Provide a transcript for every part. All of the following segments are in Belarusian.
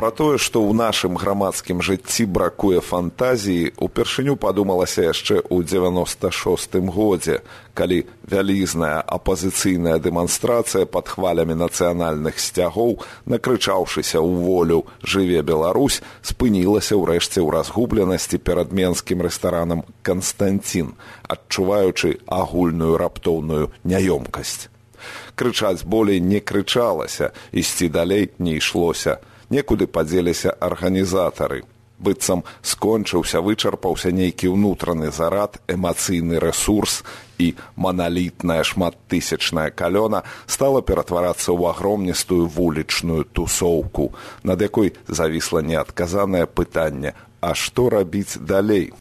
Пра тое, што ў нашым грамадскім жыцці бракуе фантазіі, упершыню падумалася яшчэ ў 96 годзе, калі вялізная апазіцыйная дэманстрацыя пад хвалямі нацыянальных сцягоў, накрычаўшыся ў волю жыве Беларусь, спынілася ўрэшце ў разгубленасці перад менскім рэстаранам Канстанцін, адчуваючы агульную раптоўную няёмкасць. Крычаць болей не крычалася, ісці далей не ішлося некуды падзеліся арганізатары. Быццам скончыўся вычарпаўся нейкі ўнутраны зарад эмацыйны рэсурс і маналітная шматтысячная калёна стала ператварацца ў агромністую вулічную тусоўку над якой завісла неадказанае пытанне а што рабіць далей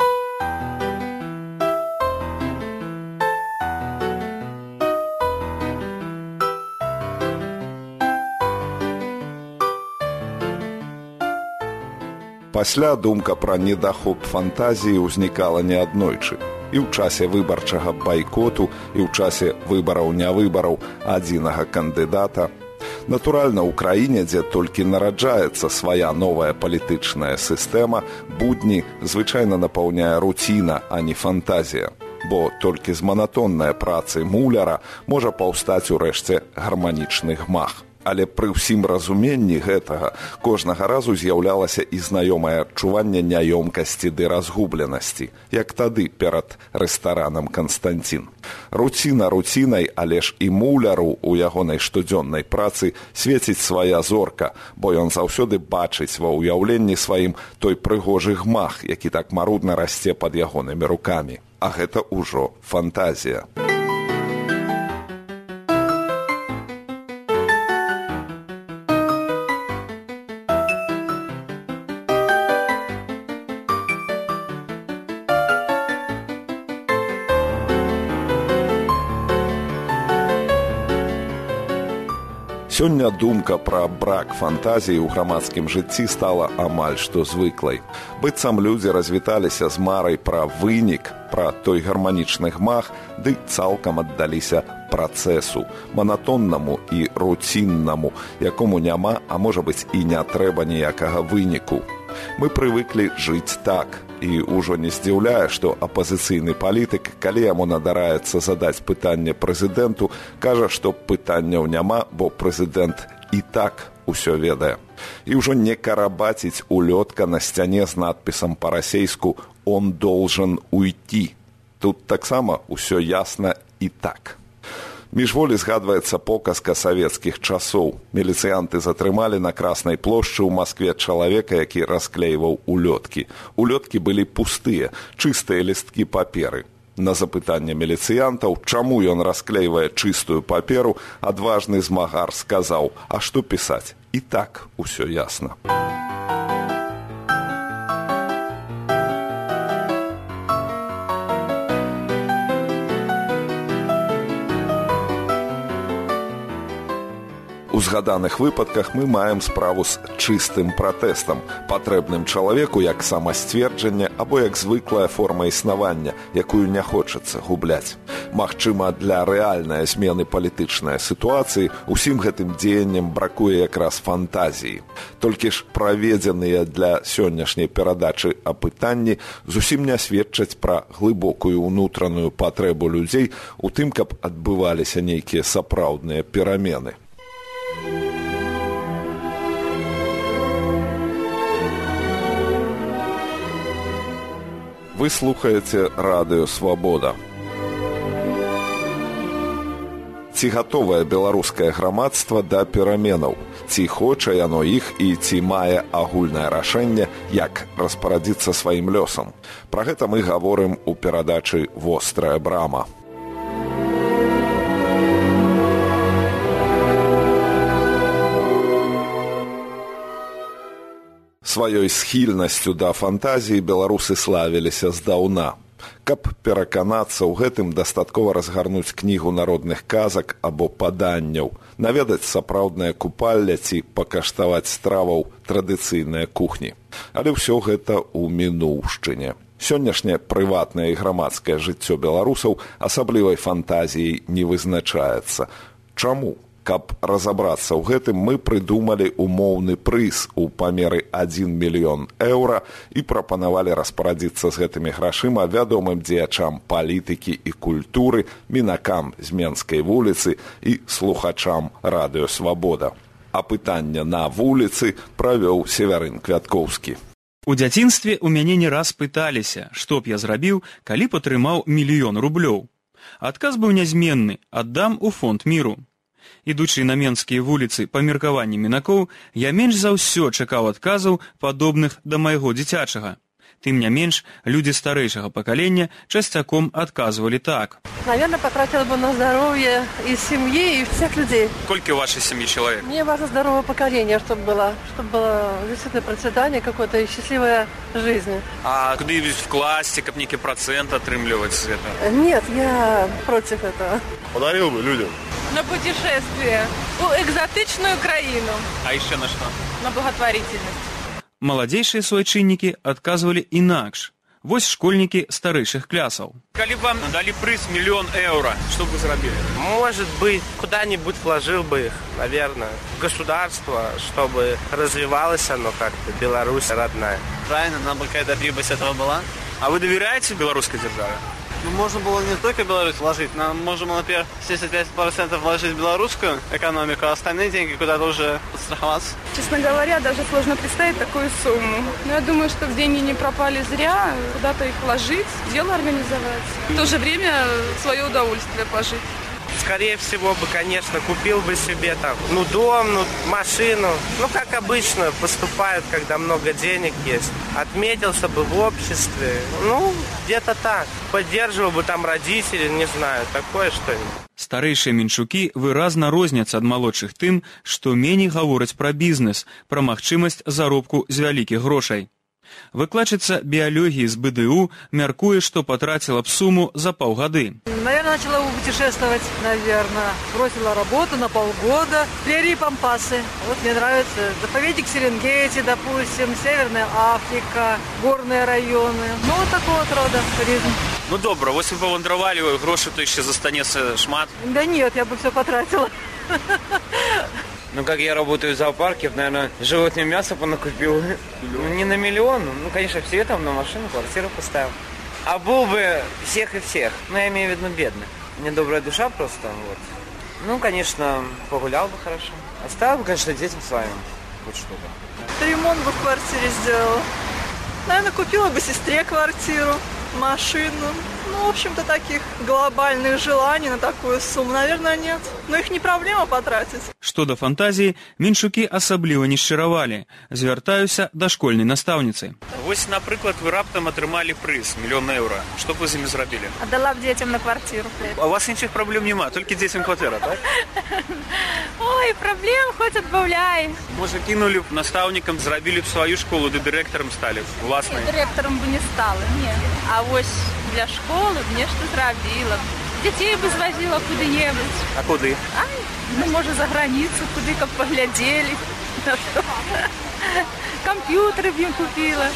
Пасля думка пра недахоп фантазіі ўзнікала неаднойчы. І ў часе выбарчага байкоту і ў часе выбараў нявыбараў адзінага кандыдата. Натуральна, ў краіне, дзе толькі нараджаецца свая новая палітычная сістэма, будні звычайна напаўняе руціна, а не фантазія. Бо толькі з манатоннай працы муляра можа паўстаць урэшце гарманічны гмах але пры ўсім разуменні гэтага кожнага разу з'яўлялася і знаёмае адчуванне няёмкасці ды разгубленасці як тады перад рэстаранам канстанцін. Руціна руцінай але ж і муляру у ягонай штодзённай працы свеціць свая зорка бо ён заўсёды бачыць ва ўяўленні сваім той прыгожы гмах які так марудна расце пад ягонымі рукамі. А гэта ўжо фантазія Сёння думка пра брак фантазіі ў грамадскім жыцці стала амаль што звыклай. Быццам людзі развіталіся з марай пра вынік, пра той гарманічны гмах, ды цалкам аддаліся працэсу, манатоннаму і руціннаму, якому няма, а можа быць і не трэба ніякага выніку. Мы прывыклі жыць так, і ўжо не здзіўляе, што апазіцыйны палітык, калі яму надараецца задаць пытанне прэзідэнту, кажа, што пытанняў няма, бо прэзідэнт і так усё ведае. І ўжо не карабаціць улётка на сцяне з надпісам па-расейску он должен уйти. Тут таксама ўсё ясна і так. Міжволі згадваецца показка савецкіх часоў. Меліцыянты затрымалі на краснай плошчы ў Маскве чалавека, які расклейваў улёткі. Улёткі былі пустыя, чыстыя лісткі паперы. На запытанне меліцыянтаў, чаму ён расклейвае чыстую паперу, адважны змагар сказаў: « А што пісаць? І так усё ясна. У згаданых выпадках мы маем справу з чыстым пратэстам, патрэбным чалавеку як самасцверджанне або як звыклая форма існавання, якую не хочацца губляць. Магчыма, для рэальнай змены палітычнай сітуацыі усім гэтым дзеяннем бракуе якраз фантазіі. Толькі ж праведзеныя для сённяшняй перадачы апытанні зусім не сведчаць пра глыбокую ўнутраную патрэбу людзей у тым, каб адбываліся нейкія сапраўдныя перамены. Вы слухаеце радыё свабода. Ці гатовае беларускае грамадства да пераменаў, ці хоча яно іх і ці мае агульнае рашэнне, як распарадзіцца сваім лёсам. Пра гэта мы гаворым у перадачы вострая брама. Сваёй схільнасцю да фантазіі беларусы славіліся здаўна. Каб пераканацца ў гэтым дастаткова разгарнуць кнігу народных казак або паданняў, наведаць сапраўднае купалля ці пакаштаваць страваў традыцыйныя кухні. Але ўсё гэта ў мінуўшчыне. Сённяшняе прыватнае і грамадскае жыццё беларусаў асаблівай фантазіяй не вызначаецца. Чаму? Каб разабрацца ў гэтым мы прыдумалі умоўны прыз у памеры 1 мільён еўра і прапанавалі распарадзіцца з гэтымі грашыма вядомым дзеячам палітыкі і культуры мінакам з менскай вуліцы і слухачам радыёвабода. А пытання на вуліцы правёў северын квяткоўскі. У дзяцінстве ў мяне не раз пыталіся, што б я зрабіў, калі б атрымаў мільён рублёў. Адказ быў нязменны, аддам у фонд міру. Ідучы на менскія вуліцы па меркаванні мінакоў, я менш за ўсё чакаў адказаў, падобных да майго дзіцячага. Тым не менш, люди старейшего поколения частяком отказывали так. Наверное, потратила бы на здоровье и семьи, и всех людей. Сколько в вашей семьи человек? Мне важно здоровое поколение, чтобы было, чтобы было действительно процветание какое-то и счастливая жизнь. А куды-нибудь вкласти, как некий процент отрымливать с этого? Нет, я против этого. Подарил бы людям. На путешествие. У экзотичную краину. А еще на что? На благотворительность. Маладзейшыя суайчыннікі адказвалі інакш. Вось школьнікі старэйшых клясаў. Калі б вам далі прыз мільён еўра, што бы зрабілі? Может быть, куда-нибудь вложил бы их, наверное, в государство, чтобы развивалось оно как-то, Беларусь родная. Правильно, нам бы какая-то прибыль этого была. А вы доверяете белорусской державе? Ну, можно было не только Беларусь вложить, нам можем, например, 75% вложить в белорусскую экономику, а остальные деньги куда-то уже подстраховаться. Честно говоря, даже сложно представить такую сумму. Но я думаю, что деньги не пропали зря, куда-то их вложить, дело организовать. В то же время свое удовольствие пожить скорее всего бы, конечно, купил бы себе там, ну, дом, ну, машину. Ну, как обычно поступают, когда много денег есть. Отметился бы в обществе. Ну, где-то так. Поддерживал бы там родителей, не знаю, такое что-нибудь. Старэйшыя менчукі выразна розняцца ад малодшых тым, што меней гавораць пра бізнес, пра магчымасць заробку з вялікіх грошай. Выкладчыца біялогіі з БДУ мяркуе, што патраціла б суму за паўгады. Наверное, начала бы путешествовать, наверное. Бросила работу на полгода. Плери пампасы. Вот мне нравится. Заповедник Серенгети, допустим, Северная Африка, горные районы. Ну, вот такого вот рода туризм. Ну, добра, вось вы павандравалі, грошы то яшчэ застанецца шмат. Да нет, я бы все потратила. Ну, как я работаю в зоопарке, наверное, животное мясо понакупил. Ну, не на миллион, ну, конечно, все там на машину, квартиру поставил. А был бы всех и всех. Ну, я имею в виду бедных. Мне добрая душа просто, вот. Ну, конечно, погулял бы хорошо. Оставил бы, конечно, детям своим хоть что-то. Ремонт бы в квартире сделала. Наверное, купила бы сестре квартиру, машину Ну, в общем-то, таких глобальных желаний на такую сумму, наверное, нет. Но их не проблема потратить. Што да фантазіі, меншукі асабліва не шчыравалі. Звяртаюся да школьнай настаўніцы. Вось, напрыклад, вы раптам атрымалі прыз мільён еўра. Што б вы з імі зрабілі? Аддала б дзецям на квартиру. А у вас іншых праблем няма, толькі дзецям кватэра, так? Ой, праблем хоць адбаўляй. Можа, кінулі б настаўнікам, зрабілі б сваю школу, ды дырэктарам сталі уласнай. Дырэктарам бы не стала, не. А вось Для школы б нешта зрабіла б. Дзяцей бы звазіла куды-небудзь. А куды? Ай, ну, можа, за граніцу, куды каб паглядзелі. Компьютеры б ім купила.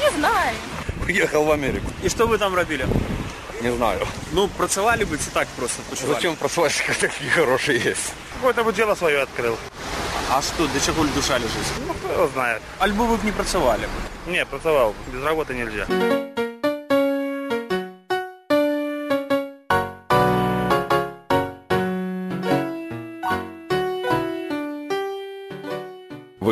Не знаю. Уехал в Америку. І што вы там рабілі? Не знаю. Ну, працавалі бы ці так просто почували? Зачем просвать, когда такие хорошие есть? Какое-то бы дело свое открыл. А што, да чаго душа лежыць? Ну, кто его знает. Альбо вы б не працавалі? Не, працевал. Без работы нельзя.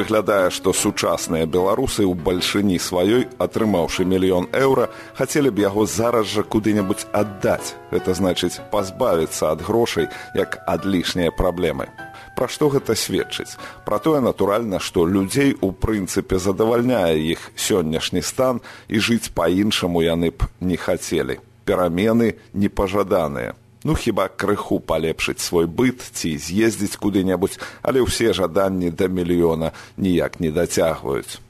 Выглядае, што сучасныя беларусы ў бальшыні сваёй, атрымаўшы мільён еўра, хацелі б яго зараз жа куды-небудзь аддаць. Гэта значыць пазбавіцца ад грошай як ад лішняй праблемы. Пра што гэта сведчыць? Пра тое натуральна, што людзей у прынцыпе задавальняе іх сённяшні стан і жыць па-іншаму яны б не хацелі. Перамены непажаданыя. Ну хіба крыху палепшыць свой быт ці з'ездзіць куды-небудзь, але ўсе жаданні да мільёна ніяк не дацягваюць.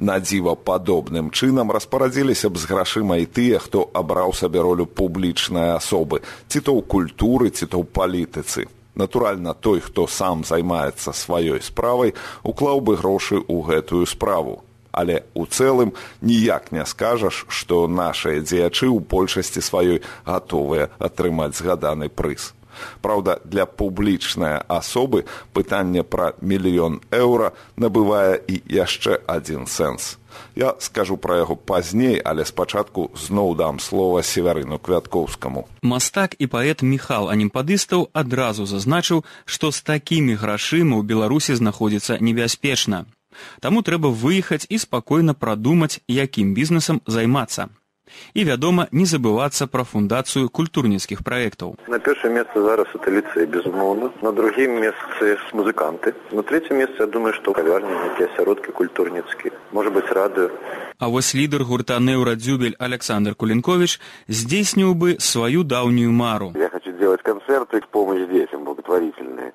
на дзіва падобным чынам распарадзіліся б з грашыма і тыя, хто абраў сабе ролю публічнай асобы, ці то ў культуры, ці то ў палітыцы. Натуральна, той, хто сам займаецца сваёй справай, уклаў бы грошы ў гэтую справу. Але ў цэлым ніяк не скажаш, што нашыя дзеячы ў большасці сваёй гатовыя атрымаць згаданы прыз. Праўда, для публічнай асобы пытанне пра мільён еўра набывае і яшчэ адзін сэнс. Я скажу пра яго пазней, але спачатку зноў дам слова севярыну квяткоўскаму. Мастак і паэт Міхал анімпадыстаў адразу зазначыў, што з такімі грашыма ў Беларусі знаходзіцца небяспечна. Таму трэба выехаць і спакойна прадумаць, якім бізнесам займацца і вядома не забывацца пра фундацыю культурніцкіх праектаў на першае месца зараз это ліцэй безумоўна на другім месцы музыканты. На третьем месцы я думаю что кавярні нейкія асяродкі культурніцкія может быть рады. А вось лідар гурта неўрадзюбель александр кулінкович здзейсніў бы сваю даўнюю мару. Я хочу делать концерты помощь детям благотворительные.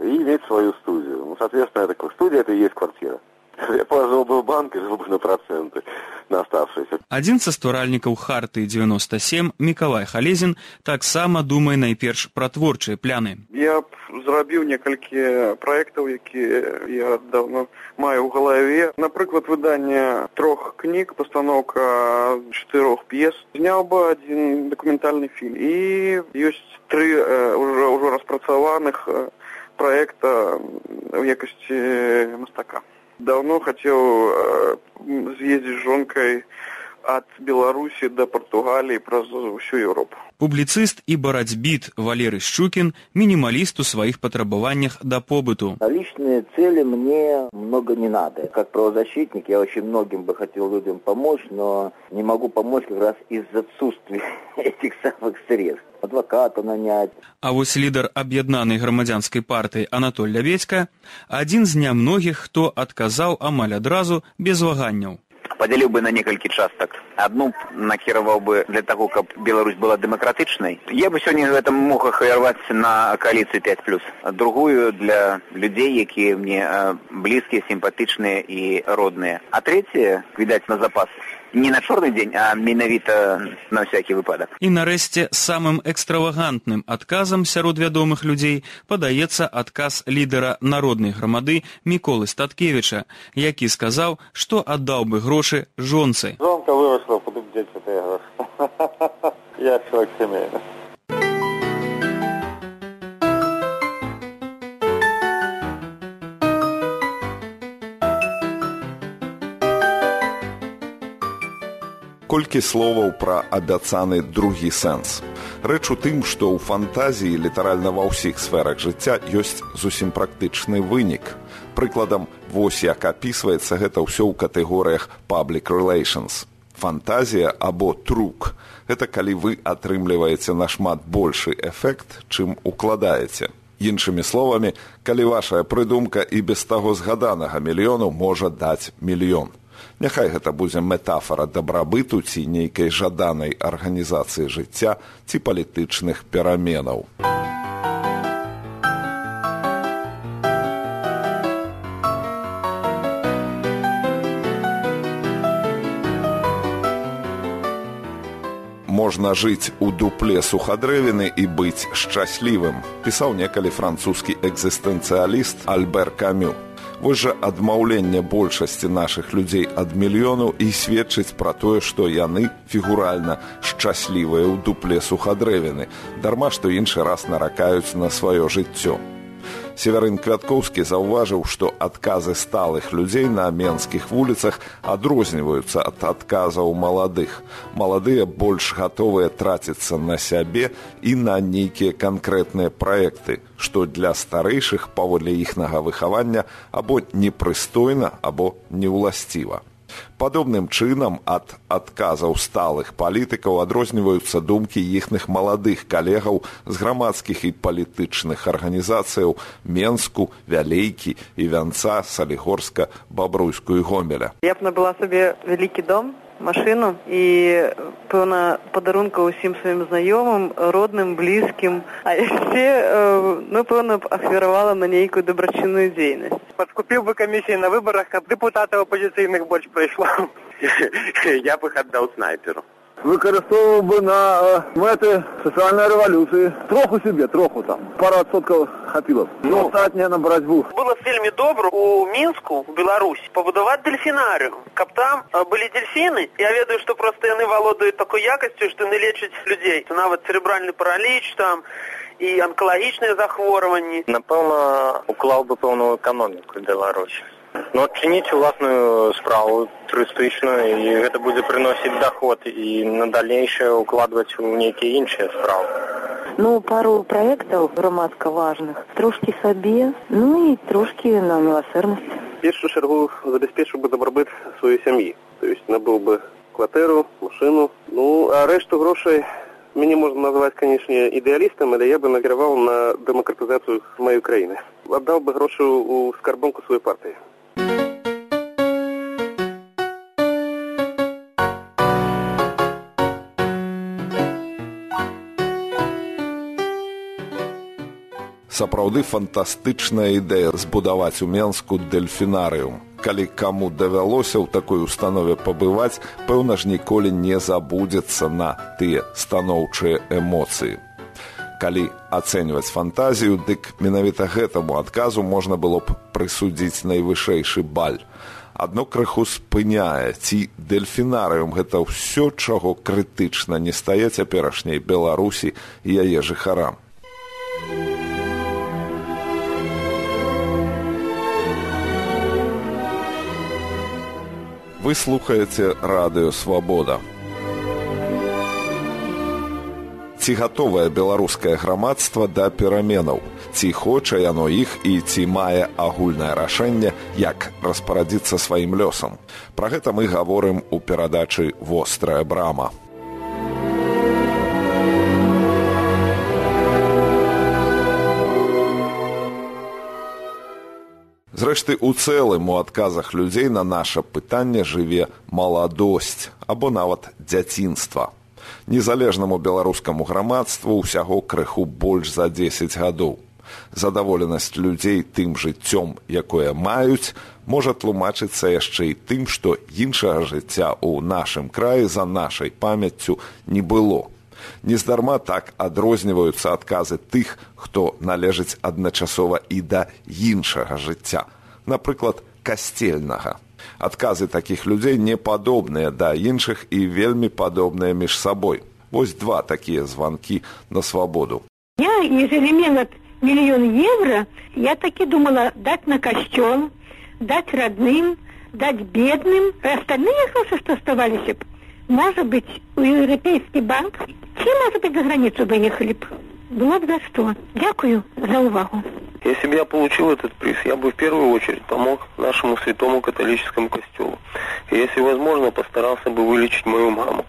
И иметь свою студию. Ну соответственно такой студия это и есть квартира я положил бы в банк и бы на проценты на оставшиеся. Адзін са стваральнікаў харты 97 Мікалай Халезін таксама думае найперш пра творчыя пляны. Я б зрабіў некалькі праектаў, якія я даўно маю ў галаве. Напрыклад, выданне трох кніг, пастаноўка чатырох п'ес, зняў бы адзін дакументальны фільм. І ёсць тры э, ўжо, ўжо распрацаваных э, праекта ў якасці мастака давно хотел э, съездить с жонкой от Беларусі до Португаліі праз всю Европу. Публіцыст і барацьбіт Валерый Шчукін мінімаліст у сваіх патрабаваннях да побыту. Личные цели мне много не надо. Как правозащитник я очень многим бы хотел людям помочь, но не могу помочь как раз из-за отсутствия этих самых средств. Адвоката нанять. А вось лідар аб'яднанай грамадзянскай партыі Анатоль Лявецька адзін з нямногіх, хто адказаў амаль адразу без ваганняў Падзяліў бы на некалькі частак адну накіраваў бы для таго каб Беларусь была дэмакратычнай я бы сёння гэтым мог ахвярваць на кааліцыю 5 плюс. Другую для людзей якія мне блізкія сімпатычныя і родныя а трэцяе відаць на запас не на чорны дзень а менавіта на всякий выпадак і нарэшце самым экстравагантным адказам сярод вядомых людзей падаецца адказ лідара народнай грамады міколы статкевіча які сказаў што аддаў бы грошы жонцы. Жонка выросла я человек семейный колькі словаў пра абяцаны другі сэнс. Рэч у тым, што ў фантазіі літаральна ва ўсіх сферах жыцця ёсць зусім практычны вынік. Прыкладам, вось як апісваецца гэта ўсё ў катэгорыях public relations. Фантазія або трук гэта калі вы атрымліваеце нашмат большы эфект, чым укладаеце. Іншымі словамі, калі вашая прыдумка і без таго згаданага мільёну можа даць мільён. Няхай гэта будзе метафора дабрабыту ці нейкай жаданай арганізацыі жыцця ці палітычных пераменаў. Можна жыць у дупле сухадрэвіны і быць шчаслівым, пісаў некалі французскі экзістэнцыяліст Альбер Камю. Вось жа адмаўленне большасці нашых людзей ад мільёнаў і сведчыць пра тое, што яны фігуральна шчаслівыя ў дупле сухадрэвіны, дарма што іншы раз наракаюць на сваё жыццё. Северын Квяткоўскі заўважыў, што адказы сталых людзей на менскіх вуліцах адрозніваюцца ад адказаў маладых. Маладыя больш гатовыя траціцца на сябе і на нейкія канкрэтныя праекты, што для старэйшых паводле іхнага выхавання або непрыстойна або неўласціва. Падобным чынам ад адказаў сталых палітыкаў адрозніваюцца думкі іхных маладых калегаў з грамадскіх і палітычных арганізацыяў Менску, вялейкі і вянца салігорска бабруйскую гомеля. Я б набыла сабе вялікі дом машыну і пэўна падарунка ўсім сваім знаёмым родным блізкім а яшчэ ну пэўна ахвяравала на нейкую дабрачынную дзейнасць падкупіў бы камісіі на выбарах каб дэпутатаў апозіцыйных больш прыйшло я бы іх аддаў снайперу выкарыстоўваў бы на мэты сацыяльнай рэвалюцыі троху сябе троху там. Пара адсоткаў хапіла ну. Астатняе на барацьбу было вельмі добра у мінску беларусь пабудаваць дельфінарыю каб там былі дельфіны я ведаю што проста яны валодаюць такой якасцю што яны лечаць людзей нават цэрэбральны параліч там і анкалагічныя захворванні напэўна уклаў бы пэўную эканоміку беларусі Ну, адчыніць уласную справу турыстычную і гэта будзе прыносіць доход і на далейшае укладваць у нейкія іншыя справы. Ну пару праектаў грамадска важных. Трошкі сабе ну і трошкі на міласэрнасць першую чаргу забяспечыў бы дабрабыт сваёй сям'і то есть набыў бы кватэру машыну ну а рэшту грошай мяне можна назваць канечне ідэалістам але я бы накіраваў на дэмакратызацыю маёй краіны аддаў бы грошы у скарбонку сваёй партыі сапраўды фантастычная ідэя збудаваць у менску дельфінарыум калі каму давялося ў такой установе пабываць пэўна ж ніколі не забудзецца на тыя станоўчыя эмоцыі. Калі ацэньваць фантазію дык менавіта гэтаму адказу можна было б прысудзіць найвышэйшы баль. Адно крыху спыняе ці дельфінарыум гэта ўсё чаго крытычна не стае цяперашняй беларусі і яе жыхарам Вы слухаеце радыё свабода. Ці гатовае беларускае грамадства да пераменаў, ці хоча яно іх і ці мае агульнае рашэнне, як распарадзіцца сваім лёсам. Пра гэта мы гаворым у перадачы вострая брама. Зрэшты, у цэлым у адказах людзей на наша пытанне жыве маладосць або нават дзяцінства. Незалежнаму беларускаму грамадству ўсяго крыху больш за 10 гадоў. Задаволенасць людзей тым жыццём, якое маюць, можа тлумачыцца яшчэ і тым, што іншага жыцця ў нашым краі за нашай памяццю не было нездарма так адрозніваюцца адказы тых, хто належыць адначасова і да іншага жыцця, напрыклад, касцельнага. Адказы такіх людзей не падобныя да іншых і вельмі падобныя між сабой. Вось два такія званкі на свабоду. Я ежели мела мільён евро, я таки думала даць на касцёл, даць родным, даць бедным, остальные грошы, што оставаліся б, можа быць у еўрапейскі банк Все, может быть, за границу доехали бы. Было бы за что. Дякую за увагу. Если бы я получил этот приз, я бы в первую очередь помог нашему святому католическому костелу. И если возможно, постарался бы вылечить мою маму,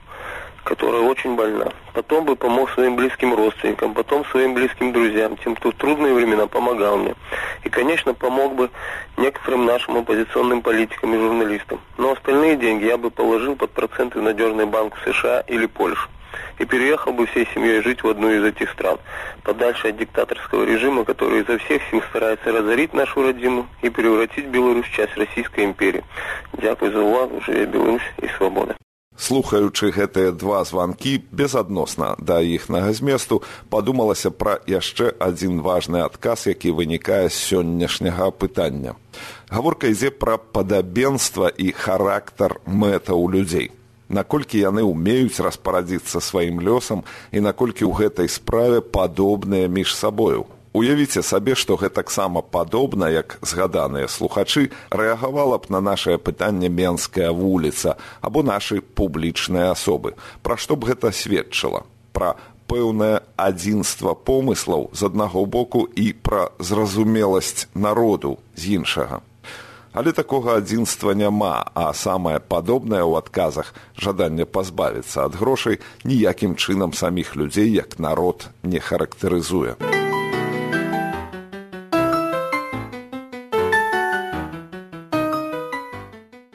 которая очень больна. Потом бы помог своим близким родственникам, потом своим близким друзьям, тем, кто в трудные времена помогал мне. И, конечно, помог бы некоторым нашим оппозиционным политикам и журналистам. Но остальные деньги я бы положил под проценты в надежный банк США или Польшу и переехал бы всей семьей жить в одну из этих стран, подальше от диктаторского режима, который изо всех сил старается разорить нашу родину и превратить Беларусь в часть Российской империи. Дякую за увагу, живе Беларусь и свобода. Слухаючы гэтыя два званкі безадносна да іхнага зместу, падумалася пра яшчэ адзін важны адказ, які вынікае з сённяшняга пытання. Гаворка ідзе пра падабенства і характар мэтаў людзей наколькі яны ўмеюць распарадзіцца сваім лёсам і наколькі ў гэтай справе падобныя між сабою. Уявіце сабе, што гэтаксама падобна, як згаданыя слухачы рэагавала б на нашае пытанне менская вуліца або нашы публічныя асобы. Пра што б гэта сведчыла? Пра пэўнае адзінства помыслаў з аднаго боку і пра зразумеласць народу з іншага. Але такога адзінства няма, а самае падобнае ў адказах жаданне пазбавіцца ад грошай ніякім чынам саміх людзей як народ не характарызуе.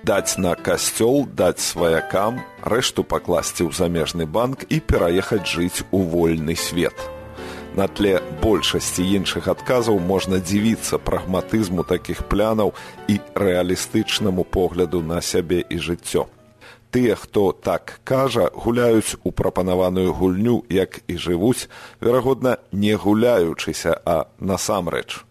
Даць на касцёл даць сваякам рэшту пакласці ў замежны банк і пераехаць жыць у вольны свет. На тле большасці іншых адказаў можна дзівіцца прагматызму такіх плянаў і рэалістычнаму погляду на сябе і жыццё. Тыя хто так кажа гуляюць у прапанаваную гульню як і жывуць верагодна не гуляючыся а насамрэч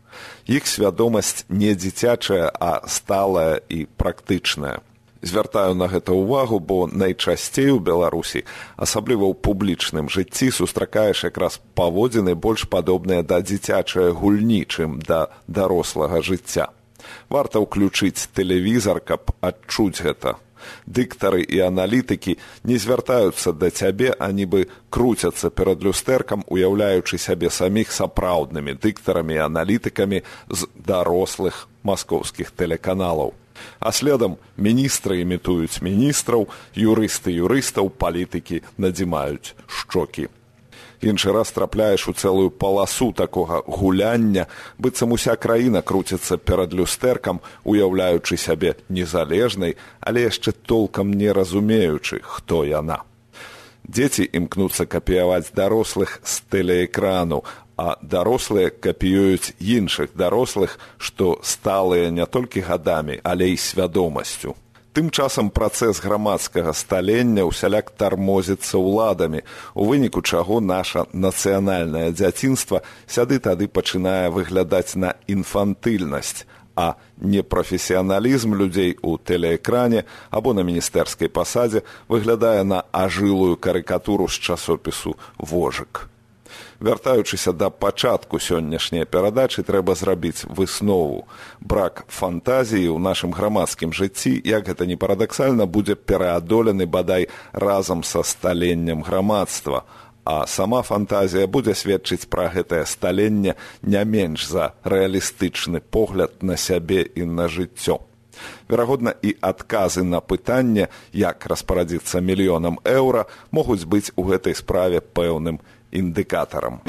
іх свядомасць не дзіцячая а сталая і практычная. Звяртаю на гэта ўвагу бо найчасцей у беларусі асабліва ў публічным жыцці сустракаеш якраз паводзіны больш падобныя да дзіцячае гульні чым да дарослага жыцця. Варта ўключыць тэлевізар каб адчуць гэта дыктары і аналітыкі не звяртаюцца да цябе а нібы круцяцца перад люстэркам уяўляючы сябе саміх сапраўднымі дыктарамі і аналітыкамі з дарослых маскоўскіх тэлеканалаў. А следам міністры імітуюць міністраў юрысты юрыстаў палітыкі надзімаюць шчокі іншы раз трапляеш у цэлую паласу такога гуляння. Быццам уся краіна круціцца перад люстэркам уяўляючы сябе незалежнай але яшчэ толкам не разумеючы хто яна. Дзеці імкнуцца капіяваць дарослых з тэлеэкрану а дарослыя капіююць іншых дарослых што сталыя не толькі гадамі але і свядомасцю Тым часам працэс грамадскага сталення ўсяляк тармозіцца ўладамі, у выніку чаго наша нацыянальнае дзяцінства сяды тады пачынае выглядаць на інфантыльнасць, а непрафесіяналізм людзей у тэлеэкране або на міністэрскай пасадзе выглядае на ажылую карыкатуру з часопісу вожык вяртаючыся да пачатку сённяшняй перадачы трэба зрабіць выснову. Брак фантазіі ў нашым грамадскім жыцці як гэта не парадаксальна будзе пераадолены бадай разам са сталеннем грамадства. А сама фантазія будзе сведчыць пра гэтае сталенне не менш за рэалістычны погляд на сябе і на жыццё. Верагодна і адказы на пытанне як распарадзіцца мільёнам еўра могуць быць у гэтай справе пэўным індыкатарам.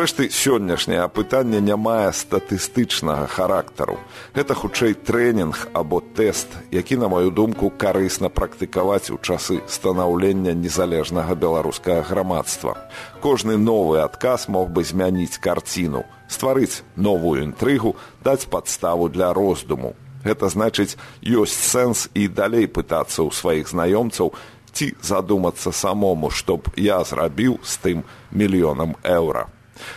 Зрэшты, сённяшняе апытанне не мае статыстычнага характару. Гэта хутчэй трэнінг або тэст, які, на маю думку, карысна практыкаваць у часы станаўлення незалежнага беларускага грамадства. Кожны новы адказ мог бы змяніць карціну, стварыць новую інтрыгу, даць падставу для роздуму, Гэта значыць, ёсць сэнс і далей пытацца ў сваіх знаёмцаў ці задумацца самому, што б я зрабіў з тым мільёнам еўра.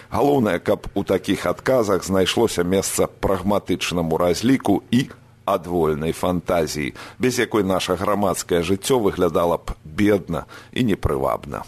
Галоўнае, каб у такіх адказах знайшлося месца прагматычнаму разліку і адвольнай фантазіі, без якой наша грамадскае жыццё выглядала б бедна і непрывабна.